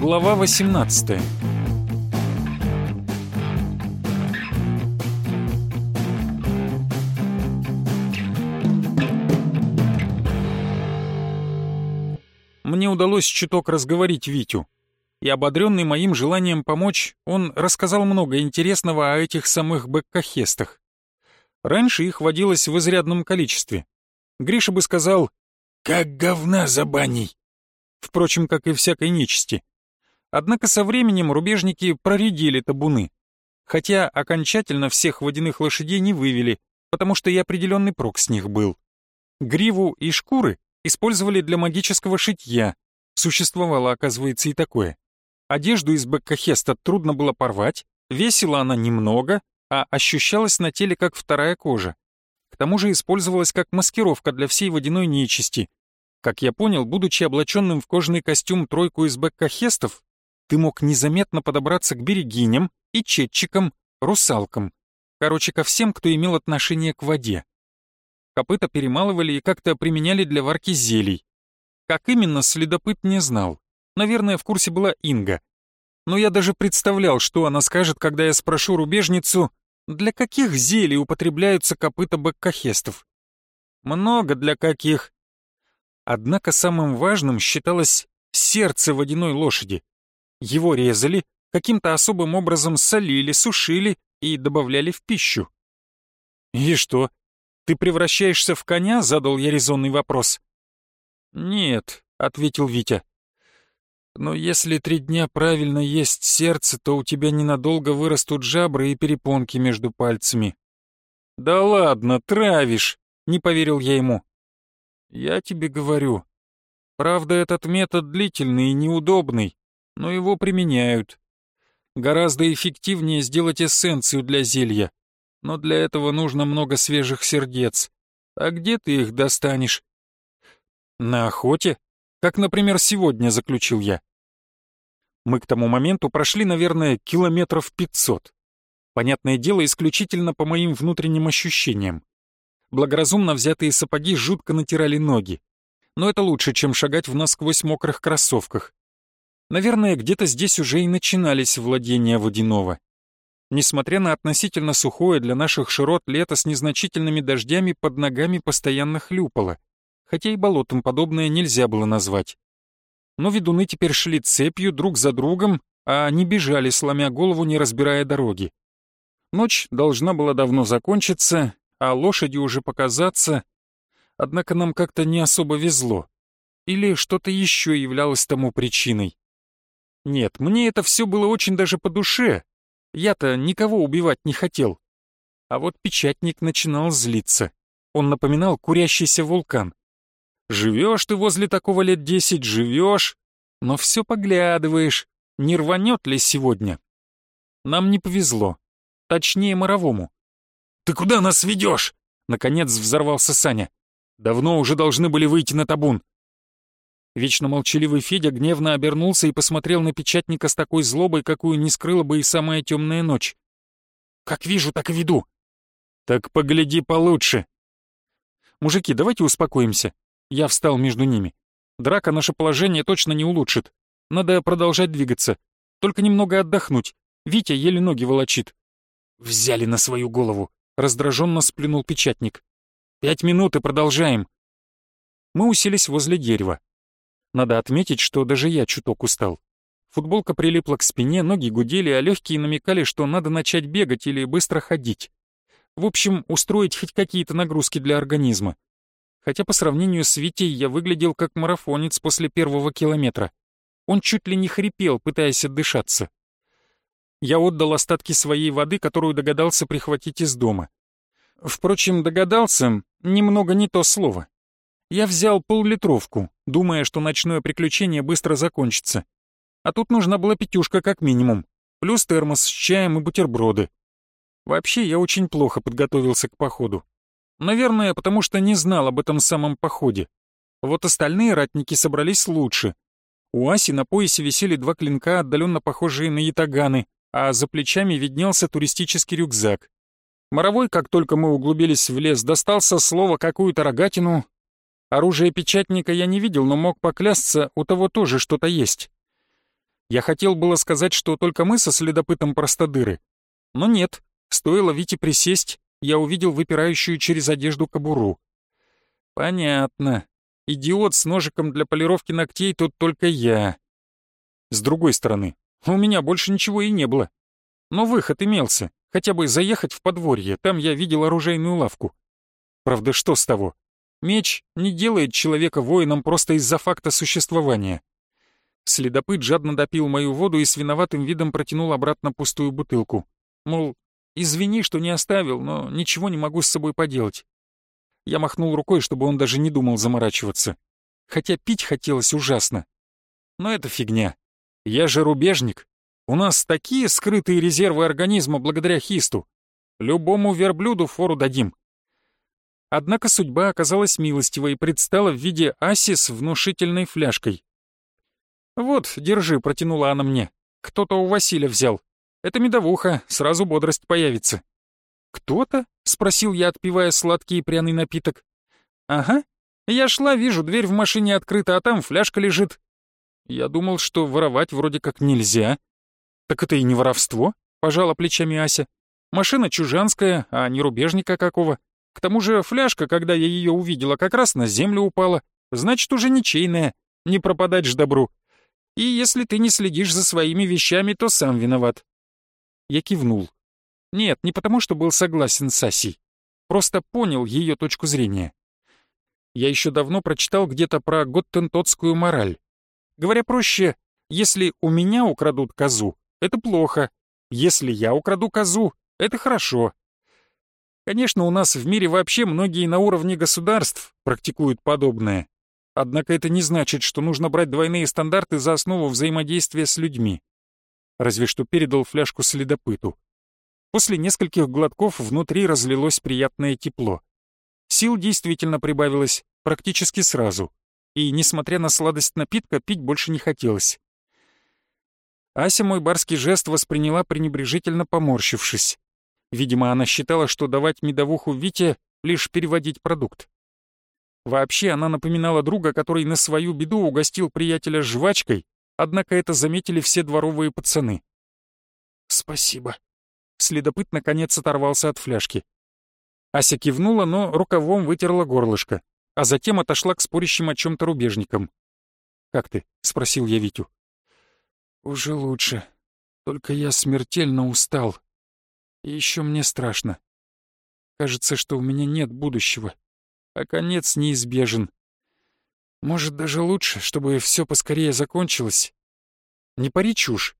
Глава 18 Мне удалось чуток разговорить Витю. И ободренный моим желанием помочь, он рассказал много интересного о этих самых бэккахестах. Раньше их водилось в изрядном количестве. Гриша бы сказал «как говна за баней», впрочем, как и всякой нечисти. Однако со временем рубежники проредили табуны, хотя окончательно всех водяных лошадей не вывели, потому что и определенный прок с них был. Гриву и шкуры использовали для магического шитья, существовало, оказывается, и такое. Одежду из беккахеста трудно было порвать, весила она немного, а ощущалась на теле как вторая кожа. К тому же использовалась как маскировка для всей водяной нечисти. Как я понял, будучи облаченным в кожаный костюм тройку из беккахестов, ты мог незаметно подобраться к берегиням и четчикам, русалкам. Короче, ко всем, кто имел отношение к воде. Копыта перемалывали и как-то применяли для варки зелий. Как именно, следопыт не знал. Наверное, в курсе была Инга. Но я даже представлял, что она скажет, когда я спрошу рубежницу, для каких зелий употребляются копыта беккахестов. Много для каких. Однако самым важным считалось сердце водяной лошади. Его резали, каким-то особым образом солили, сушили и добавляли в пищу. «И что, ты превращаешься в коня?» — задал я резонный вопрос. «Нет», — ответил Витя. «Но если три дня правильно есть сердце, то у тебя ненадолго вырастут жабры и перепонки между пальцами». «Да ладно, травишь!» — не поверил я ему. «Я тебе говорю. Правда, этот метод длительный и неудобный, но его применяют. Гораздо эффективнее сделать эссенцию для зелья, но для этого нужно много свежих сердец. А где ты их достанешь? На охоте? Как, например, сегодня, заключил я. Мы к тому моменту прошли, наверное, километров пятьсот. Понятное дело, исключительно по моим внутренним ощущениям. Благоразумно взятые сапоги жутко натирали ноги. Но это лучше, чем шагать в насквозь мокрых кроссовках. Наверное, где-то здесь уже и начинались владения водяного. Несмотря на относительно сухое для наших широт лето с незначительными дождями под ногами постоянно хлюпало, хотя и болотом подобное нельзя было назвать. Но ведуны теперь шли цепью друг за другом, а они бежали, сломя голову, не разбирая дороги. Ночь должна была давно закончиться, а лошади уже показаться, однако нам как-то не особо везло. Или что-то еще являлось тому причиной. Нет, мне это все было очень даже по душе. Я-то никого убивать не хотел. А вот печатник начинал злиться. Он напоминал курящийся вулкан. Живешь ты возле такого лет десять, живешь, но все поглядываешь, не рванет ли сегодня. Нам не повезло. Точнее, Моровому. «Ты куда нас ведешь?» Наконец взорвался Саня. «Давно уже должны были выйти на табун. Вечно молчаливый Федя гневно обернулся и посмотрел на печатника с такой злобой, какую не скрыла бы и самая темная ночь. «Как вижу, так и веду». «Так погляди получше». «Мужики, давайте успокоимся». Я встал между ними. Драка наше положение точно не улучшит. Надо продолжать двигаться. Только немного отдохнуть. Витя еле ноги волочит. «Взяли на свою голову», — раздраженно сплюнул печатник. «Пять минут и продолжаем». Мы уселись возле дерева. Надо отметить, что даже я чуток устал. Футболка прилипла к спине, ноги гудели, а легкие намекали, что надо начать бегать или быстро ходить. В общем, устроить хоть какие-то нагрузки для организма. Хотя по сравнению с Витей я выглядел как марафонец после первого километра. Он чуть ли не хрипел, пытаясь отдышаться. Я отдал остатки своей воды, которую догадался прихватить из дома. Впрочем, догадался — немного не то слово. Я взял поллитровку, думая, что ночное приключение быстро закончится. А тут нужна была пятюшка как минимум, плюс термос с чаем и бутерброды. Вообще, я очень плохо подготовился к походу. Наверное, потому что не знал об этом самом походе. Вот остальные ратники собрались лучше. У Аси на поясе висели два клинка, отдаленно похожие на ятаганы, а за плечами виднелся туристический рюкзак. Моровой, как только мы углубились в лес, достался слово какую-то рогатину, Оружие печатника я не видел, но мог поклясться, у того тоже что-то есть. Я хотел было сказать, что только мы со следопытом простодыры. Но нет, стоило Вите присесть, я увидел выпирающую через одежду кобуру. Понятно. Идиот с ножиком для полировки ногтей тут только я. С другой стороны, у меня больше ничего и не было. Но выход имелся, хотя бы заехать в подворье, там я видел оружейную лавку. Правда, что с того? Меч не делает человека воином просто из-за факта существования. Следопыт жадно допил мою воду и с виноватым видом протянул обратно пустую бутылку. Мол, извини, что не оставил, но ничего не могу с собой поделать. Я махнул рукой, чтобы он даже не думал заморачиваться. Хотя пить хотелось ужасно. Но это фигня. Я же рубежник. У нас такие скрытые резервы организма благодаря хисту. Любому верблюду фору дадим. Однако судьба оказалась милостивой и предстала в виде аси с внушительной фляжкой. «Вот, держи», — протянула она мне. «Кто-то у Василия взял. Это медовуха, сразу бодрость появится». «Кто-то?» — спросил я, отпивая сладкий и пряный напиток. «Ага. Я шла, вижу, дверь в машине открыта, а там фляжка лежит. Я думал, что воровать вроде как нельзя». «Так это и не воровство», — пожала плечами Ася. «Машина чужанская, а не рубежника какого. К тому же фляжка, когда я ее увидела, как раз на землю упала. Значит, уже ничейная. Не пропадать ж добру. И если ты не следишь за своими вещами, то сам виноват». Я кивнул. Нет, не потому, что был согласен с Асей. Просто понял ее точку зрения. Я еще давно прочитал где-то про готтентотскую мораль. Говоря проще, если у меня украдут козу, это плохо. Если я украду козу, это хорошо. Конечно, у нас в мире вообще многие на уровне государств практикуют подобное. Однако это не значит, что нужно брать двойные стандарты за основу взаимодействия с людьми. Разве что передал фляжку следопыту. После нескольких глотков внутри разлилось приятное тепло. Сил действительно прибавилось практически сразу, и, несмотря на сладость напитка, пить больше не хотелось. Ася мой барский жест восприняла пренебрежительно поморщившись. Видимо, она считала, что давать медовуху Вите — лишь переводить продукт. Вообще, она напоминала друга, который на свою беду угостил приятеля жвачкой, однако это заметили все дворовые пацаны. «Спасибо», Следопыт наконец оторвался от фляжки. Ася кивнула, но рукавом вытерла горлышко, а затем отошла к спорящим о чем-то рубежникам. «Как ты?» — спросил я Витю. «Уже лучше. Только я смертельно устал. И еще мне страшно. Кажется, что у меня нет будущего, а конец неизбежен. Может, даже лучше, чтобы все поскорее закончилось. Не пари чушь.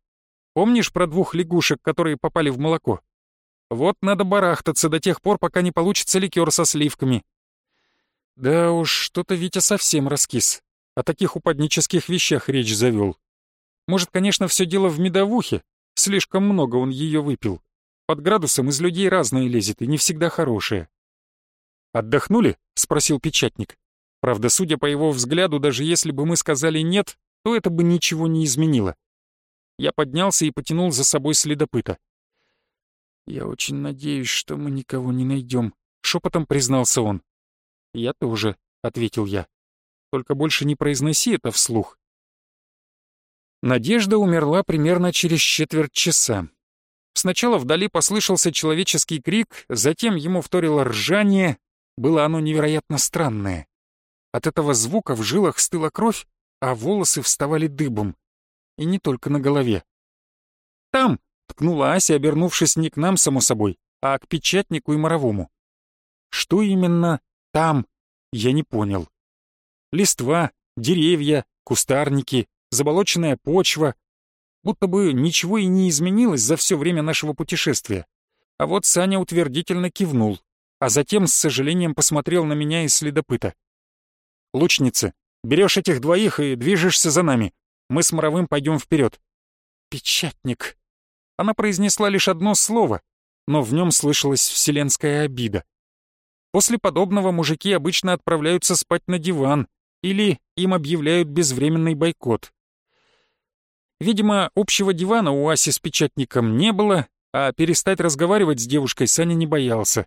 Помнишь про двух лягушек, которые попали в молоко? Вот надо барахтаться до тех пор, пока не получится ликер со сливками. Да уж, что-то Витя совсем раскис. О таких упаднических вещах речь завел. Может, конечно, все дело в медовухе. Слишком много он ее выпил. Под градусом из людей разное лезет, и не всегда хорошее. «Отдохнули?» — спросил печатник. Правда, судя по его взгляду, даже если бы мы сказали «нет», то это бы ничего не изменило. Я поднялся и потянул за собой следопыта. «Я очень надеюсь, что мы никого не найдем», — шепотом признался он. «Я тоже», — ответил я. «Только больше не произноси это вслух». Надежда умерла примерно через четверть часа. Сначала вдали послышался человеческий крик, затем ему вторило ржание. Было оно невероятно странное. От этого звука в жилах стыла кровь, а волосы вставали дыбом. И не только на голове. «Там!» — ткнула Ася, обернувшись не к нам, само собой, а к печатнику и моровому. Что именно «там» я не понял. Листва, деревья, кустарники, заболоченная почва. Будто бы ничего и не изменилось за все время нашего путешествия. А вот Саня утвердительно кивнул, а затем с сожалением посмотрел на меня из следопыта. «Лучница, берешь этих двоих и движешься за нами. Мы с Моровым пойдем вперед. «Печатник». Она произнесла лишь одно слово, но в нем слышалась вселенская обида. После подобного мужики обычно отправляются спать на диван или им объявляют безвременный бойкот. Видимо, общего дивана у Аси с печатником не было, а перестать разговаривать с девушкой Саня не боялся,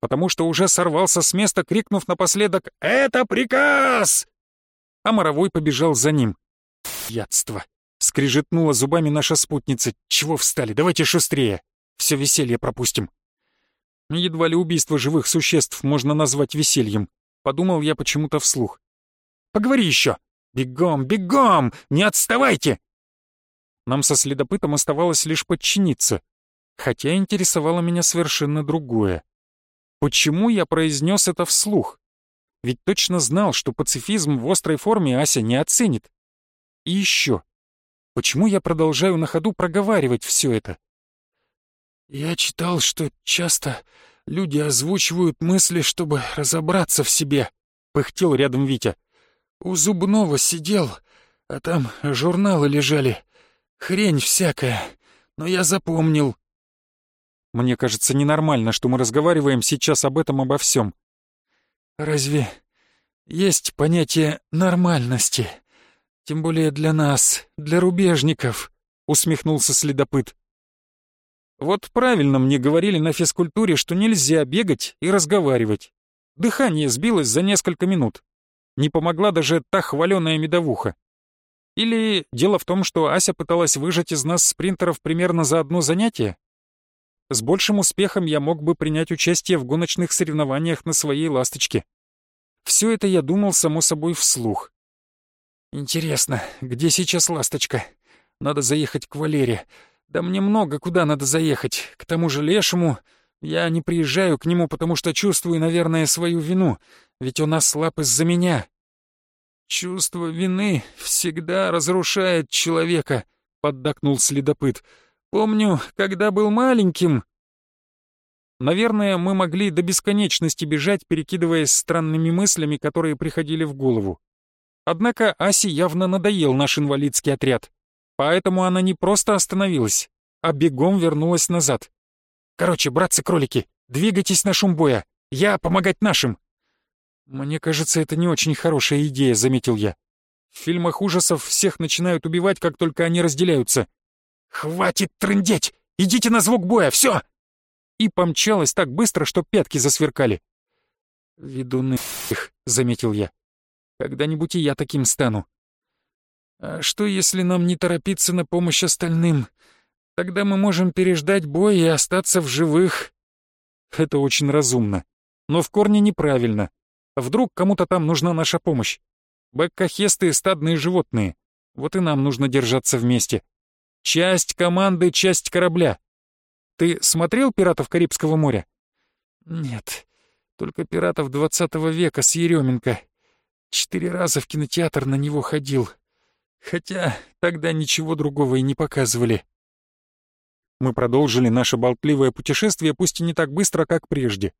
потому что уже сорвался с места, крикнув напоследок «Это приказ!» А Моровой побежал за ним. Ядство. скрижетнула зубами наша спутница. «Чего встали? Давайте шустрее! Все веселье пропустим!» Едва ли убийство живых существ можно назвать весельем, подумал я почему-то вслух. «Поговори еще! Бегом, бегом! Не отставайте!» Нам со следопытом оставалось лишь подчиниться, хотя интересовало меня совершенно другое. Почему я произнес это вслух? Ведь точно знал, что пацифизм в острой форме Ася не оценит. И еще, почему я продолжаю на ходу проговаривать все это? Я читал, что часто люди озвучивают мысли, чтобы разобраться в себе, пыхтел рядом Витя. У зубного сидел, а там журналы лежали. Хрень всякая, но я запомнил. Мне кажется ненормально, что мы разговариваем сейчас об этом обо всем. Разве есть понятие нормальности? Тем более для нас, для рубежников, усмехнулся следопыт. Вот правильно мне говорили на физкультуре, что нельзя бегать и разговаривать. Дыхание сбилось за несколько минут. Не помогла даже та хваленая медовуха. Или дело в том, что Ася пыталась выжать из нас спринтеров примерно за одно занятие? С большим успехом я мог бы принять участие в гоночных соревнованиях на своей «Ласточке». Все это я думал, само собой, вслух. «Интересно, где сейчас «Ласточка»? Надо заехать к Валере. Да мне много куда надо заехать. К тому же Лешему... Я не приезжаю к нему, потому что чувствую, наверное, свою вину, ведь он ослаб из-за меня. «Чувство вины всегда разрушает человека», — поддакнул следопыт. «Помню, когда был маленьким...» Наверное, мы могли до бесконечности бежать, перекидываясь странными мыслями, которые приходили в голову. Однако Асе явно надоел наш инвалидский отряд, поэтому она не просто остановилась, а бегом вернулась назад. «Короче, братцы-кролики, двигайтесь на шум боя, я помогать нашим!» «Мне кажется, это не очень хорошая идея», — заметил я. «В фильмах ужасов всех начинают убивать, как только они разделяются». «Хватит трындеть! Идите на звук боя, все!» И помчалась так быстро, что пятки засверкали. «Ведуны их», — заметил я. «Когда-нибудь и я таким стану». «А что, если нам не торопиться на помощь остальным? Тогда мы можем переждать бой и остаться в живых». Это очень разумно, но в корне неправильно. Вдруг кому-то там нужна наша помощь. Бэккахесты — стадные животные. Вот и нам нужно держаться вместе. Часть команды, часть корабля. Ты смотрел «Пиратов Карибского моря»? Нет, только «Пиратов двадцатого века» с Еременко. Четыре раза в кинотеатр на него ходил. Хотя тогда ничего другого и не показывали. Мы продолжили наше болтливое путешествие, пусть и не так быстро, как прежде.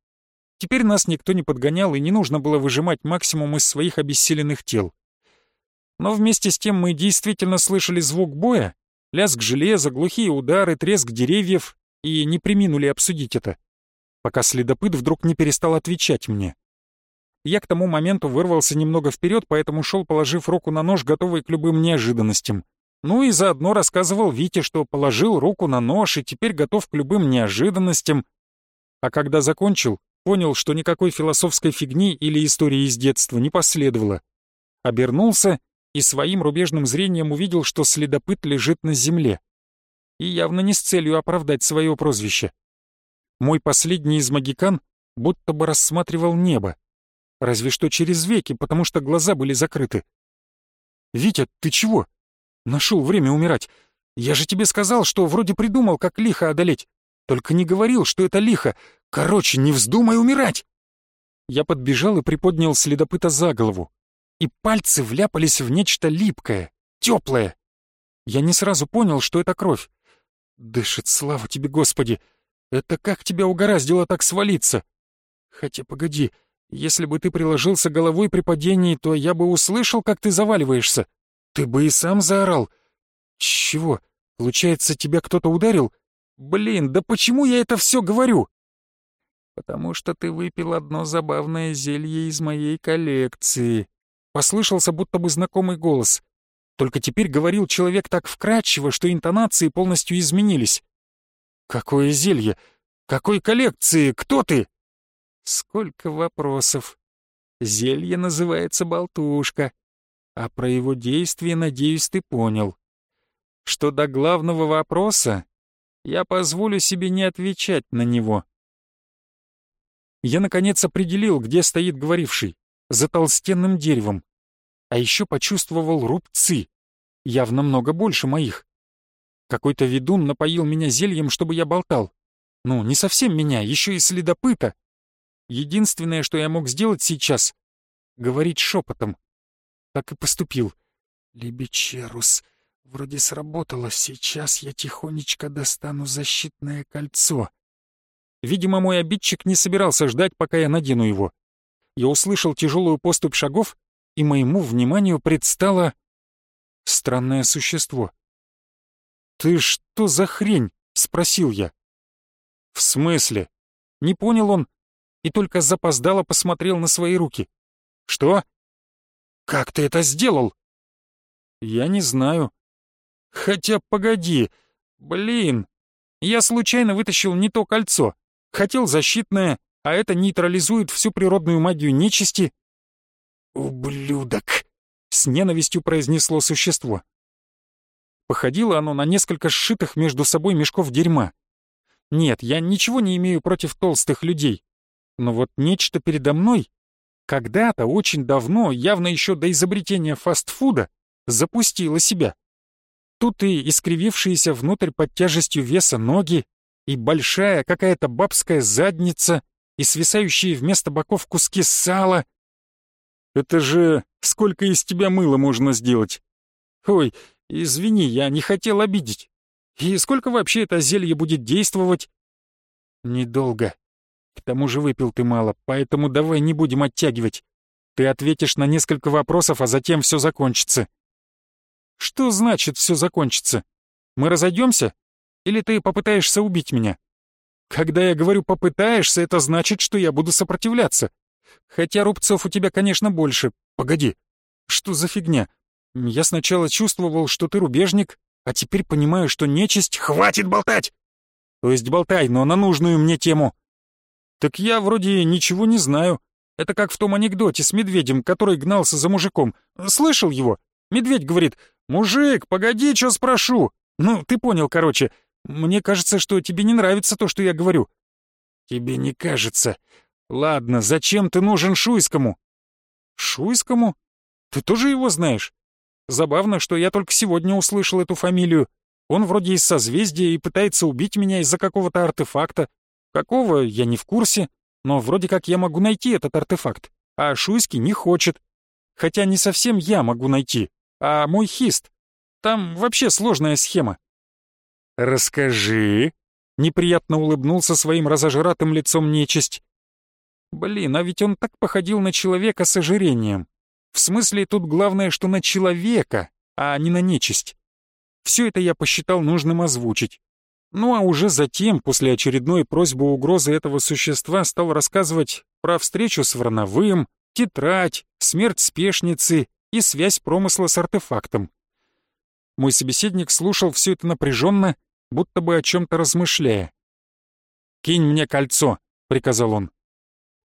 Теперь нас никто не подгонял, и не нужно было выжимать максимум из своих обессиленных тел. Но вместе с тем мы действительно слышали звук боя, лязг железа, глухие удары, треск деревьев, и не приминули обсудить это, пока следопыт вдруг не перестал отвечать мне. Я к тому моменту вырвался немного вперед, поэтому шел, положив руку на нож, готовый к любым неожиданностям. Ну и заодно рассказывал Вите, что положил руку на нож и теперь готов к любым неожиданностям. А когда закончил, понял, что никакой философской фигни или истории из детства не последовало. Обернулся и своим рубежным зрением увидел, что следопыт лежит на земле. И явно не с целью оправдать свое прозвище. Мой последний из магикан будто бы рассматривал небо. Разве что через веки, потому что глаза были закрыты. «Витя, ты чего? Нашел время умирать. Я же тебе сказал, что вроде придумал, как лихо одолеть. Только не говорил, что это лихо. Короче, не вздумай умирать!» Я подбежал и приподнял следопыта за голову. И пальцы вляпались в нечто липкое, теплое. Я не сразу понял, что это кровь. Дышит, слава тебе, Господи! Это как тебя угораздило так свалиться? Хотя, погоди, если бы ты приложился головой при падении, то я бы услышал, как ты заваливаешься. Ты бы и сам заорал. Чего? Получается, тебя кто-то ударил? Блин, да почему я это все говорю? «Потому что ты выпил одно забавное зелье из моей коллекции», — послышался будто бы знакомый голос. Только теперь говорил человек так вкрадчиво, что интонации полностью изменились. «Какое зелье? Какой коллекции? Кто ты?» «Сколько вопросов. Зелье называется «Болтушка», а про его действие, надеюсь, ты понял. что до главного вопроса я позволю себе не отвечать на него. Я, наконец, определил, где стоит говоривший, за толстенным деревом. А еще почувствовал рубцы, явно много больше моих. Какой-то ведун напоил меня зельем, чтобы я болтал. Ну, не совсем меня, еще и следопыта. Единственное, что я мог сделать сейчас — говорить шепотом. Так и поступил. «Либичерус, вроде сработало, сейчас я тихонечко достану защитное кольцо». Видимо, мой обидчик не собирался ждать, пока я надену его. Я услышал тяжелую поступь шагов, и моему вниманию предстало странное существо. «Ты что за хрень?» — спросил я. «В смысле?» Не понял он и только запоздало посмотрел на свои руки. «Что? Как ты это сделал?» «Я не знаю». «Хотя погоди, блин, я случайно вытащил не то кольцо. Хотел защитное, а это нейтрализует всю природную магию нечисти». «Ублюдок!» — с ненавистью произнесло существо. Походило оно на несколько сшитых между собой мешков дерьма. Нет, я ничего не имею против толстых людей. Но вот нечто передо мной когда-то, очень давно, явно еще до изобретения фастфуда, запустило себя. Тут и искривившиеся внутрь под тяжестью веса ноги, и большая какая-то бабская задница, и свисающие вместо боков куски сала. Это же сколько из тебя мыла можно сделать? Ой, извини, я не хотел обидеть. И сколько вообще это зелье будет действовать? Недолго. К тому же выпил ты мало, поэтому давай не будем оттягивать. Ты ответишь на несколько вопросов, а затем все закончится. Что значит все закончится? Мы разойдемся? Или ты попытаешься убить меня? Когда я говорю «попытаешься», это значит, что я буду сопротивляться. Хотя рубцов у тебя, конечно, больше. Погоди, что за фигня? Я сначала чувствовал, что ты рубежник, а теперь понимаю, что нечисть... Хватит болтать! То есть болтай, но на нужную мне тему. Так я вроде ничего не знаю. Это как в том анекдоте с медведем, который гнался за мужиком. Слышал его? Медведь говорит, «Мужик, погоди, что спрошу?» Ну, ты понял, короче. Мне кажется, что тебе не нравится то, что я говорю. Тебе не кажется. Ладно, зачем ты нужен Шуйскому? Шуйскому? Ты тоже его знаешь? Забавно, что я только сегодня услышал эту фамилию. Он вроде из созвездия и пытается убить меня из-за какого-то артефакта. Какого, я не в курсе, но вроде как я могу найти этот артефакт, а Шуйский не хочет. Хотя не совсем я могу найти, а мой хист. Там вообще сложная схема. «Расскажи», — неприятно улыбнулся своим разожратым лицом нечисть. «Блин, а ведь он так походил на человека с ожирением. В смысле, тут главное, что на человека, а не на нечисть. Все это я посчитал нужным озвучить. Ну а уже затем, после очередной просьбы угрозы этого существа, стал рассказывать про встречу с Врановым, тетрадь, смерть спешницы и связь промысла с артефактом. Мой собеседник слушал все это напряженно, будто бы о чем-то размышляя. «Кинь мне кольцо», — приказал он.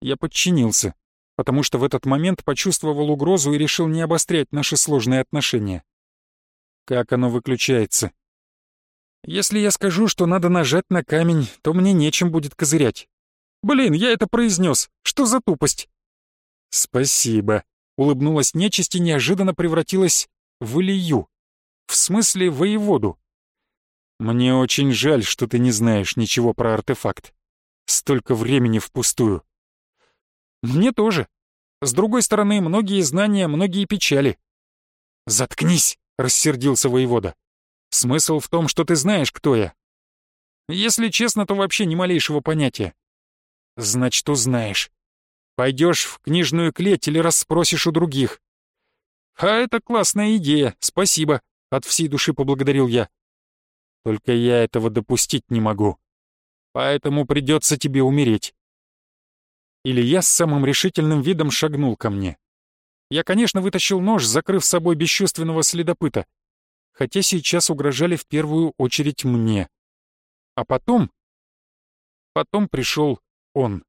Я подчинился потому что в этот момент почувствовал угрозу и решил не обострять наши сложные отношения. Как оно выключается? Если я скажу, что надо нажать на камень, то мне нечем будет козырять. Блин, я это произнес. Что за тупость? Спасибо. Улыбнулась нечисть и неожиданно превратилась в Илью. В смысле, воеводу. Мне очень жаль, что ты не знаешь ничего про артефакт. Столько времени впустую. Мне тоже. С другой стороны, многие знания, многие печали. «Заткнись!» — рассердился воевода. «Смысл в том, что ты знаешь, кто я». «Если честно, то вообще ни малейшего понятия». «Значит, узнаешь. Пойдешь в книжную клеть или расспросишь у других». «А это классная идея, спасибо», — от всей души поблагодарил я. «Только я этого допустить не могу. Поэтому придется тебе умереть». Илья с самым решительным видом шагнул ко мне. Я, конечно, вытащил нож, закрыв собой бесчувственного следопыта, хотя сейчас угрожали в первую очередь мне. А потом... Потом пришел он.